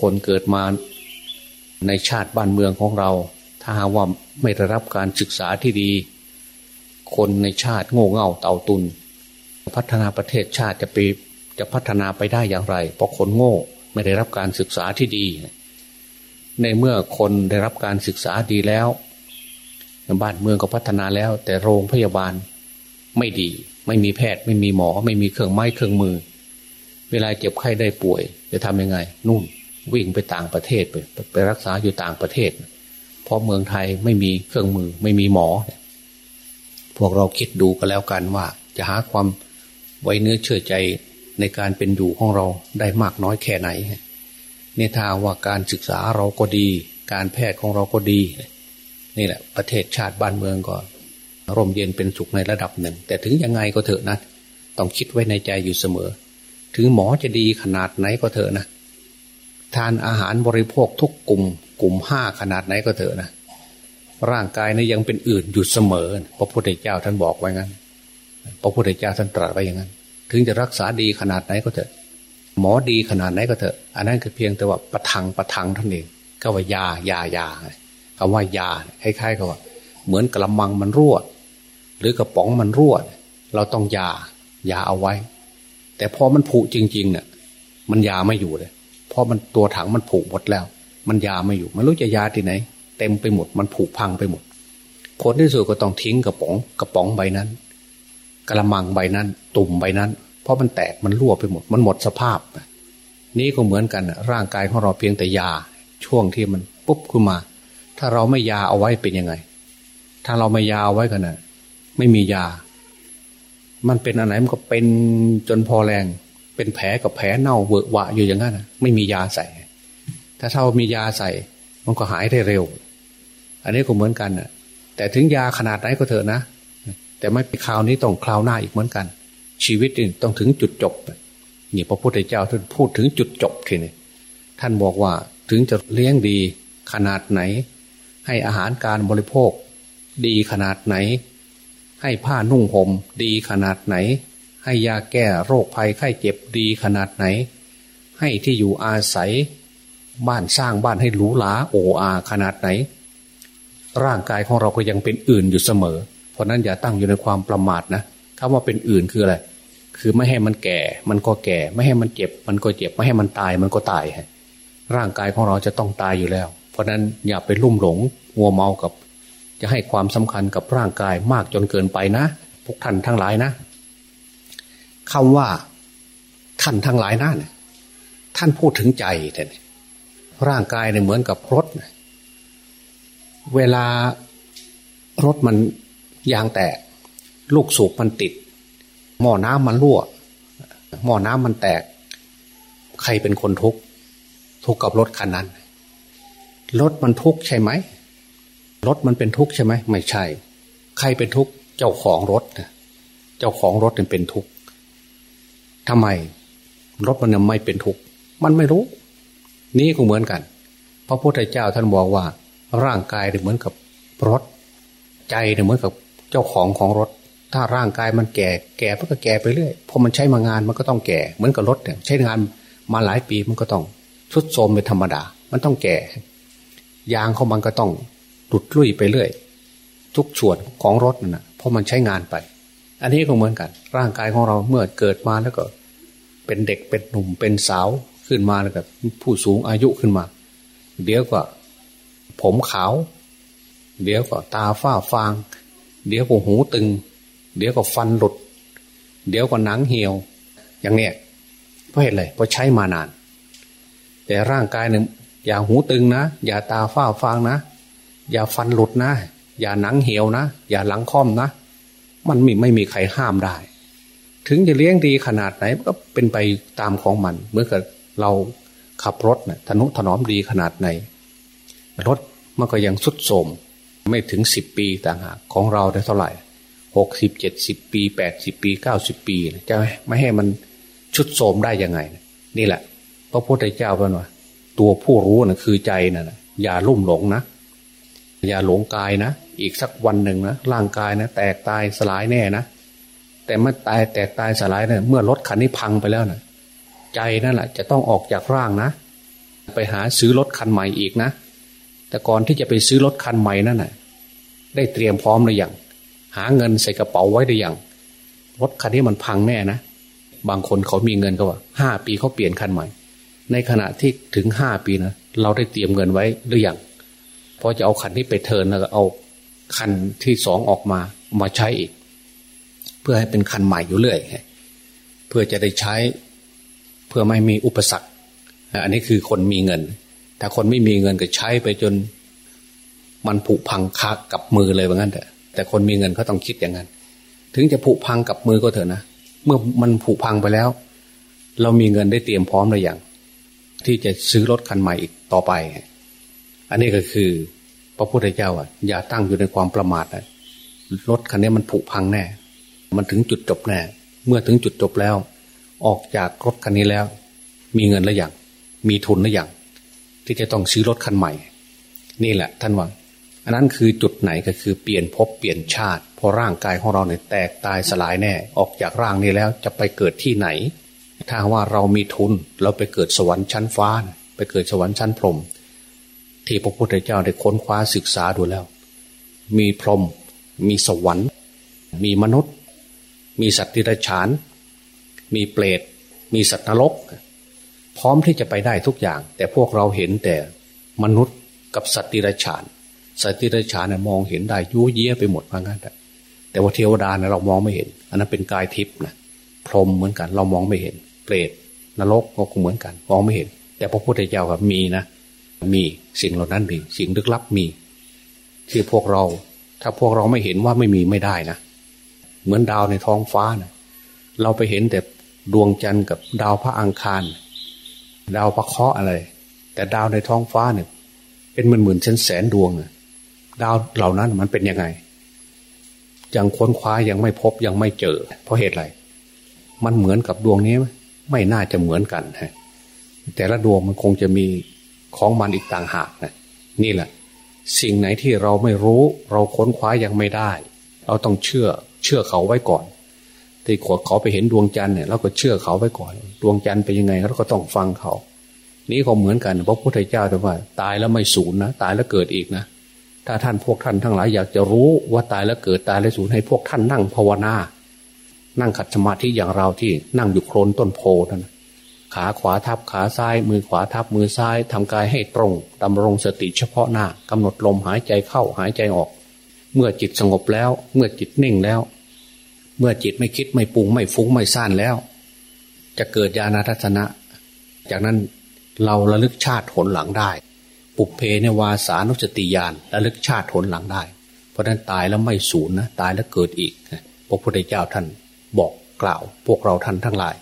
คนเกิดมาในชาติบ้านเมืองของเรา ถ้าหาว่าไม่ได้รับการศึกษาที่ดี คนในชาติโง่เง่าเต่าตุน พัฒนาประเทศชาติจะไปจะพัฒนาไปได้อย่างไร เพราะคนโง่ไม่ได้รับการศึกษาที่ดี ในเมื่อคนได้รับการศึกษาดีแล้วบ้านเมืองก็พัฒนาแล้ว แต่โรงพยาบาลไม่ดี ไม่มีแพทย์ไม่มีหมอ ไม่มีเครื่องไม้เครื่องมือ เวลาเจ็บไข้ได้ป่วย จะทำยังไง นุ่น วิ่งไปต่างประเทศไปไปรักษาอยู่ต่างประเทศ เพราะเมืองไทยไม่มีเครื่องมือไม่มีหมอ พวกเราคิดดูกันแล้วกันว่า จะหาความไว้เนื้อเชื่อใจในการเป็นอยู่ของเราได้มากน้อยแค่ไหนนี่ทาว่าการศึกษาเราก็ดี การแพทย์ของเราก็ดี นี่แหละ ประเทศชาติบ้านเมืองก็ร่มเย็นเป็นสุขในระดับหนึ่ง แต่ถึงยังไงก็เถอะนะต้องคิดไว้ในใจอยู่เสมอ ถึงหมอจะดีขนาดไหนก็เถอะนะ ทานอาหารบริโภคทุกกลุ่ม กลุ่มห้าขนาดไหนก็เถอะนะร่างกายนี่ยังเป็นอื่นอยู่เสมอ พระพุทธเจ้าท่านบอกไว้งั้น พระพุทธเจ้าท่านตรัสไว้อย่างนั้น ถึงจะรักษาดีขนาดไหนก็เถอะ หมอดีขนาดไหนก็เถอะ อันนั้นคือเพียงแต่ว่าประทังประทังท่านเองก็ว่ายายายาคำว่ายาคล้ายๆกับว่า เหมือนกระมังมันรั่วหรือกระป๋องมันรั่วเราต้องยายาเอาไว้ แต่พอมันผุจริงๆเนี่ยมันยาไม่อยู่เลย เพราะมันตัวถังมันผุหมดแล้ว มันยาไม่อยู่มันรู้จะยาที่ไหน เต็มไปหมดมันผุพังไปหมดผลที่สุดก็ต้องทิ้งกระป๋องกระป๋องใบนั้นกระมังใบนั้น ตุ่มใบนั้น เพราะมันแตกมันรั่วไปหมด มันหมดสภาพ นี่ก็เหมือนกันร่างกายของเราเพียงแต่ยา ช่วงที่มันปุ๊บขึ้นมา ถ้าเราไม่ยาเอาไว้เป็นยังไง ถ้าเราไม่ยาเอาไว้กันนะไม่มียา มันเป็นอะไรมันก็เป็นจนพอแรง เป็นแผลกับแผลเน่าเวอะหวะอยู่อย่างนั้นไม่มียาใส่ ถ้าเท่ามียาใส่ มันก็หายได้เร็ว อันนี้ก็เหมือนกันน่ะ แต่ถึงยาขนาดไหนก็เถอะนะ แต่ไม่คราวนี้ต้องคราวหน้าอีกเหมือนกัน ชีวิตนี่ต้องถึงจุดจบนี่พระพุทธเจ้าท่านพูดถึงจุดจบทีนี้ท่านบอกว่าถึงจะเลี้ยงดีขนาดไหน ให้อาหารการบริโภค ดีขนาดไหน ให้ผ้านุ่งห่มดีขนาดไหน ให้ยาแก้โรคภัยไข้เจ็บดีขนาดไหน ให้ที่อยู่อาศัย บ้านสร้างบ้านให้หรูหราโออาขนาดไหน ร่างกายของเราก็ยังเป็นอื่นอยู่เสมอ เพราะนั้นอย่าตั้งอยู่ในความประมาทนะคำว่าเป็นอื่นคืออะไร คือไม่ให้มันแก่ มันก็แก่ ไม่ให้มันเจ็บ มันก็เจ็บ ไม่ให้มันตาย มันก็ตาย ร่างกายของเราจะต้องตายอยู่แล้ว เพราะนั้นอย่าไปลุ่มหลงมัวเมากับ จะให้ความสำคัญกับร่างกายมากจนเกินไปนะพวกท่านทั้งหลายนะ คำว่าท่านทั้งหลายนะ่นท่านพูดถึงใจแต่ร่างกายเนี่ยเหมือนกับรถ เวลารถมันยางแตก ลูกสูบมันติด หม้อน้ำมันรั่ว หม้อน้ำมันแตก ใครเป็นคนทุกข์ทุกข์กับรถคันนั้น รถมันทุกข์ใช่ไหม รถมันเป็นทุกข์ใช่ไหม ไม่ใช่ ใครเป็นทุกข์ เจ้าของรถ เจ้าของรถเป็นทุกข์ ทำไมรถมันยังไม่เป็นทุกข์มันไม่รู้ นี่ก็เหมือนกัน พระพุทธเจ้าท่านบอกว่า ร่างกายเหมือนกับรถ ใจเหมือนกับเจ้าของของรถ ถ้าร่างกายมันแก่แก่มันก็แก่ไปเรื่อยพอมันใช้มางานมันก็ต้องแก่ เหมือนกับรถเนี่ยใช้งานมาหลายปีมันก็ต้องชุดโทมเป็นธรรมดา มันต้องแก่ ยางของมันก็ต้องลุดลุ่ยไปเรื่อย ทุกส่วนของรถนั่นนะเพราะมันใช้งานไป อันนี้ก็เหมือนกัน ร่างกายของเราเมื่อเกิดมาแล้วก็ เป็นเด็กเป็นหนุ่มเป็นสาวขึ้นมาแล้วก็ผู้สูงอายุขึ้นมา เดี๋ยวก็ผมขาว เดี๋ยวก็ตาฝ้าฟาง เดี๋ยวก็หูตึง เดี๋ยวก็ฟันหลุด เดี๋ยวก็หนังเหี่ยว อย่างเนี้ยเพราะเหตุอะไรเพราะใช้มานาน แต่ร่างกายหนึ่งอย่าหูตึงนะ อย่าตาฝ้าฟางนะ อย่าฟันหลุดนะ อย่าหนังเหี่ยวนะ อย่าหลังค่อมนะ มันไม่ไม่มีใครห้ามได้ ถึงจะเลี้ยงดีขนาดไหนก็เป็นไปตามของมันเมื่อกับเราขับรถนะ่ะทนุถนอมดีขนาดไหน รถมันก็ยังสุดโทมไม่ถึงสิบปีต่างหากของเราได้เท่าไหร่หกสิบเจ็ดสิบปีแปดสิบปีเก้าสิบปีจะไม่ให้มันชุดโทมได้ยังไง นี่แหละ พระพุทธเจ้าเป็นว่าตัวผู้รู้นะ่ะคือใจนะ่ะอย่าลุ่มหลงนะ อย่าหลงกายนะ อีกสักวันหนึ่งนะร่างกายนะแตกตายสลายแน่นะแต่เมื่อตายแตกตายสลายเนะี่ยเมื่อรถคันนี้พังไปแล้วนะใจนั่นแหละจะต้องออกจากร่างนะ ไปหาซื้อรถคันใหม่อีกนะ แต่ก่อนที่จะไปซื้อรถคันใหม่นั่นน่ะได้เตรียมพร้อมหรือยังหาเงินใส่กระเป๋าไว้หรือยังรถคันนี้มันพังแน่นะบางคนเขามีเงินก็ว่าห้าปีเขาเปลี่ยนคันใหม่ ในขณะที่ถึงห้าปีนะเราได้เตรียมเงินไว้หรือยังพอจะเอาคันนี้ไปเทินแล้วก็เอา คันที่สองออกมามาใช้อีก เพื่อให้เป็นคันใหม่อยู่เรื่อยเพื่อจะได้ใช้เพื่อไม่มีอุปสรรค อันนี้คือคนมีเงิน แต่คนไม่มีเงินก็ใช้ไปจน มันผุพังคักกับมือเลยว่างั้นแต่แต่คนมีเงินเขาต้องคิดอย่างนั้น ถึงจะผุพังกับมือก็เถอะนะเมื่อมันผุพังไปแล้ว เรามีเงินได้เตรียมพร้อมหรือยังที่จะซื้อรถคันใหม่อีกต่อไป อันนี้ก็คือ พระพุทธเจ้าอะอย่าตั้งอยู่ในความประมาทนะรถคันนี้มันผุพังแน่ มันถึงจุดจบแน่ เมื่อถึงจุดจบแล้ว ออกจากรถคันนี้แล้ว มีเงินหรือยังมีทุนหรือยังที่จะต้องซื้อรถคันใหม่ นี่แหละ ท่านว่าอันนั้นคือจุดไหนก็คือเปลี่ยนภพเปลี่ยนชาติพอร่างกายของเราเนี่ยแตกตายสลายแน่ ออกจากร่างนี้แล้วจะไปเกิดที่ไหน ถ้าว่าเรามีทุนเราไปเกิดสวรรค์ชั้นฟ้า ไปเกิดสวรรค์ชั้นพรหม ที่พระพุทธเจ้าได้ค้นคว้าศึกษาดูแล้ว มีพรหมมีสวรรค์ มีมนุษย์ มีสัตว์ที่ไรฉาน มีเปรตมีสัตว์นรก พร้อมที่จะไปได้ทุกอย่าง แต่พวกเราเห็นแต่มนุษย์กับสัตว์ที่ไรฉาน สัตว์ที่ไรฉานเนี่ยมองเห็นได้ยุ่ยเยี่ยไปหมดพังกันแต่ว่าเทวดาเนี่ยเรามองไม่เห็น อันนั้นเป็นกายทิพย์นะพรหมเหมือนกันเรามองไม่เห็น เปรตนรกก็เหมือนกัน มองไม่เห็น แต่พระพุทธเจ้าครับมีนะ มีสิ่งเหล่านั้นมีสิ่งลึกลับมี ที่พวกเรา ถ้าพวกเราไม่เห็นว่าไม่มีไม่ได้นะเหมือนดาวในท้องฟ้านะเราไปเห็นแต่ดวงจันทร์กับดาวพระอังคาร ดาวพระเคราะห์อะไร แต่ดาวในท้องฟ้าเนี่ย เป็นหมื่นหมื่นแสนแสนดวงนะดาวเหล่านั้นมันเป็นยังไงยังค้นคว้ายังไม่พบยังไม่เจอ เพราะเหตุอะไร มันเหมือนกับดวงนี้ไม่น่าจะเหมือนกันฮะแต่ละดวงมันคงจะมี ของมันอีกต่างหากนะนี่แหละ สิ่งไหนที่เราไม่รู้ เราค้นคว้ายังไม่ได้ เราต้องเชื่อเชื่อเขาไว้ก่อนที่ขวดเขาไปเห็นดวงจันทร์เนี่ยเราก็เชื่อเขาไว้ก่อน ดวงจันทร์เป็นยังไงเราก็ต้องฟังเขา นี่ก็เหมือนกันพระพุทธเจ้าแต่ว่า ตายแล้วไม่สูญนะตายแล้วเกิดอีกนะถ้าท่านพวกท่านทั้งหลายอยากจะรู้ว่าตายแล้วเกิดตายแล้วสูญให้พวกท่านนั่งภาวนา นั่งขัดสมาธิอย่างเราที่นั่งอยู่โคลนต้นโพนั่น ขาขวาทับขาซ้าย มือขวาทับมือซ้ายทำกายให้ตรงดำรงสติเฉพาะหน้ากำหนดลมหายใจเข้าหายใจออก เมื่อจิตสงบแล้ว เมื่อจิตนิ่งแล้ว เมื่อจิตไม่คิดไม่ปรุงไม่ฟุ้งไม่ซ่านแล้ว จะเกิดญาณทัศนะ จากนั้นเราระลึกชาติผลหลังได้ ปุเพเนวาสานุสติยานและลึกชาติทนหลังได้ เพราะนั้นตายแล้วไม่สูญนะตายแล้วเกิดอีกพระพุทธเจ้าท่านบอกกล่าว พวกเราท่านทั้งหลาย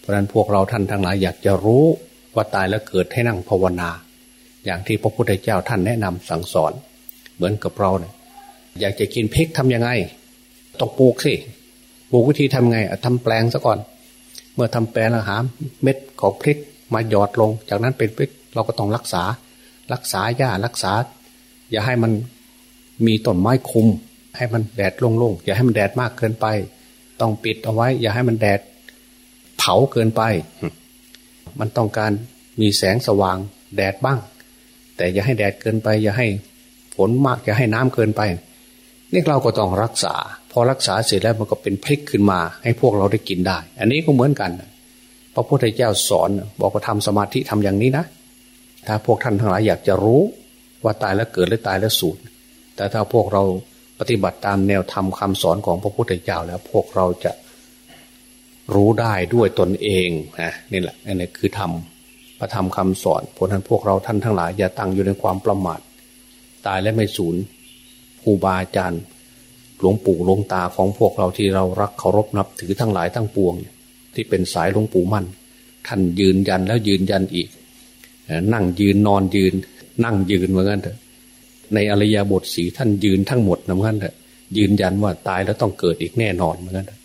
เพราะนั้นพวกเราท่านทั้งหลายอยากจะรู้ว่าตายแล้วเกิดให้นั่งภาวนา อย่างที่พระพุทธเจ้าท่านแนะนำสั่งสอน เหมือนกับเราเนี่ยอยากจะกินพริกทํำยังไงต้องปลูกสิปลูกวิธีทำไงทำแปลงซะก่อน เมื่อทำแปลงแล้วหาเม็ดของพริกมาหยอดลง จากนั้นเป็นพริกเราก็ต้องรักษา รักษาหญ้ารักษา อย่าให้มันมีต้นไม้คุม ให้มันแดดโล่งๆอย่าให้มันแดดมากเกินไป ต้องปิดเอาไว้ อย่าให้มันแดด เผาเกินไป มันต้องการมีแสงสว่างแดดบ้าง แต่อย่าให้แดดเกินไป อย่าให้ฝนมาก อย่าให้น้ำเกินไป นี่เราก็ต้องรักษา พอรักษาเสร็จแล้วมันก็เป็นพลิกขึ้นมา ให้พวกเราได้กินได้ อันนี้ก็เหมือนกันพระพุทธเจ้าสอนบอกว่าทำสมาธิทำอย่างนี้นะ ถ้าพวกท่านทั้งหลายอยากจะรู้ว่าตายแล้วเกิดหรือตายแล้วสูญแต่ถ้าพวกเราปฏิบัติตามแนวธรรมคาสอนของพระพุทธเจ้าแล้วพวกเราจะ รู้ได้ด้วยตนเองนะนี่แหละนี่คือธรรมพระธรรมคำสอนผลนั้นพวกเราท่านทั้งหลายอย่าตั้งอยู่ในความประมาทตายและไม่สูญครูบาอาจารย์หลวงปู่หลวงตาของพวกเราที่เรารักเคารพนับถือทั้งหลายทั้งปวง ที่เป็นสายหลวงปู่มั่น ท่านยืนยันแล้วยืนยันอีก นั่งยืนนอนยืน นั่งยืนเหมือนกันเถอะในอริยบทสีท่านยืนทั้งหมดเหมือนกันเถอะยืนยันว่าตายแล้วต้องเกิดอีกแน่นอนเหมือนกันเ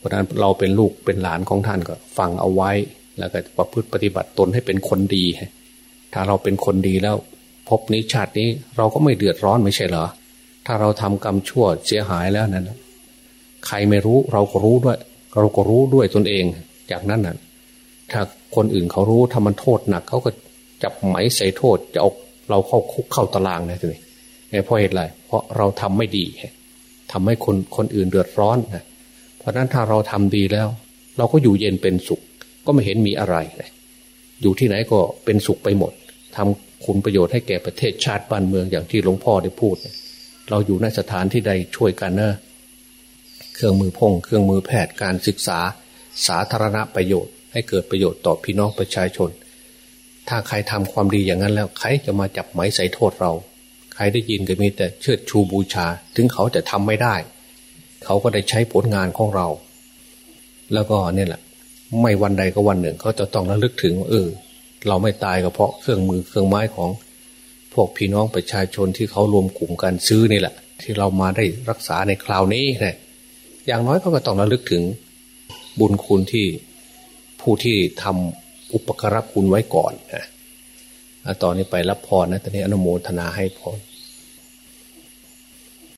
พราะนั้นเราเป็นลูกเป็นหลานของท่านก็ฟังเอาไว้ แล้วก็ประพฤติปฏิบัติตนให้เป็นคนดี ถ้าเราเป็นคนดีแล้ว พบนี้ชาตินี้เราก็ไม่เดือดร้อนไม่ใช่เหรอ ถ้าเราทำกรรมชั่วเสียหายแล้วนั้นใครไม่รู้เราก็รู้ด้วย เราก็รู้ด้วยตนเอง จากนั้นน่ะถ้าคนอื่นเขารู้ถ้ามันโทษหนักเขาก็จับไหมใส่โทษจะเอาเราเข้าคุกเข้าตารางนะทีนี้เพราะเหตุไรเพราะเราทำไม่ดีทำให้คนคนอื่นเดือดร้อนนะ เพราะนั้นถ้าเราทำดีแล้ว เราก็อยู่เย็นเป็นสุข ก็ไม่เห็นมีอะไรเลยอยู่ที่ไหนก็เป็นสุขไปหมดทำคุณประโยชน์ให้แก่ประเทศชาติบ้านเมืองอย่างที่หลวงพ่อได้พูด เราอยู่ในสถานที่ใดช่วยกันนะเครื่องมือพงเครื่องมือแพทย์การศึกษา สาธารณประโยชน์ ให้เกิดประโยชน์ต่อพี่น้องประชาชน ถ้าใครทำความดีอย่างนั้นแล้ว ใครจะมาจับไหมใส่โทษเรา ใครได้ยินก็มีแต่เชิดชูบูชา ถึงเขาจะทำไม่ได้ เขาก็ได้ใช้ผลงานของเรา แล้วก็เนี่ยแหละ ไม่วันใดก็วันหนึ่งเขาจะต้องระลึกถึงเออ เราไม่ตายก็เพราะเครื่องมือเครื่องไม้ของ พวกพี่น้องประชาชนที่เขารวมกลุ่มกันซื้อนี่แหละ ที่เรามาได้รักษาในคราวนี้นะอย่างน้อยเขาก็ต้องระลึกถึงบุญคุณที่ผู้ที่ทำอุปการะคุณไว้ก่อนนะตอนนี้ไปรับพรนะตอนนี้อนุโมทนาให้พร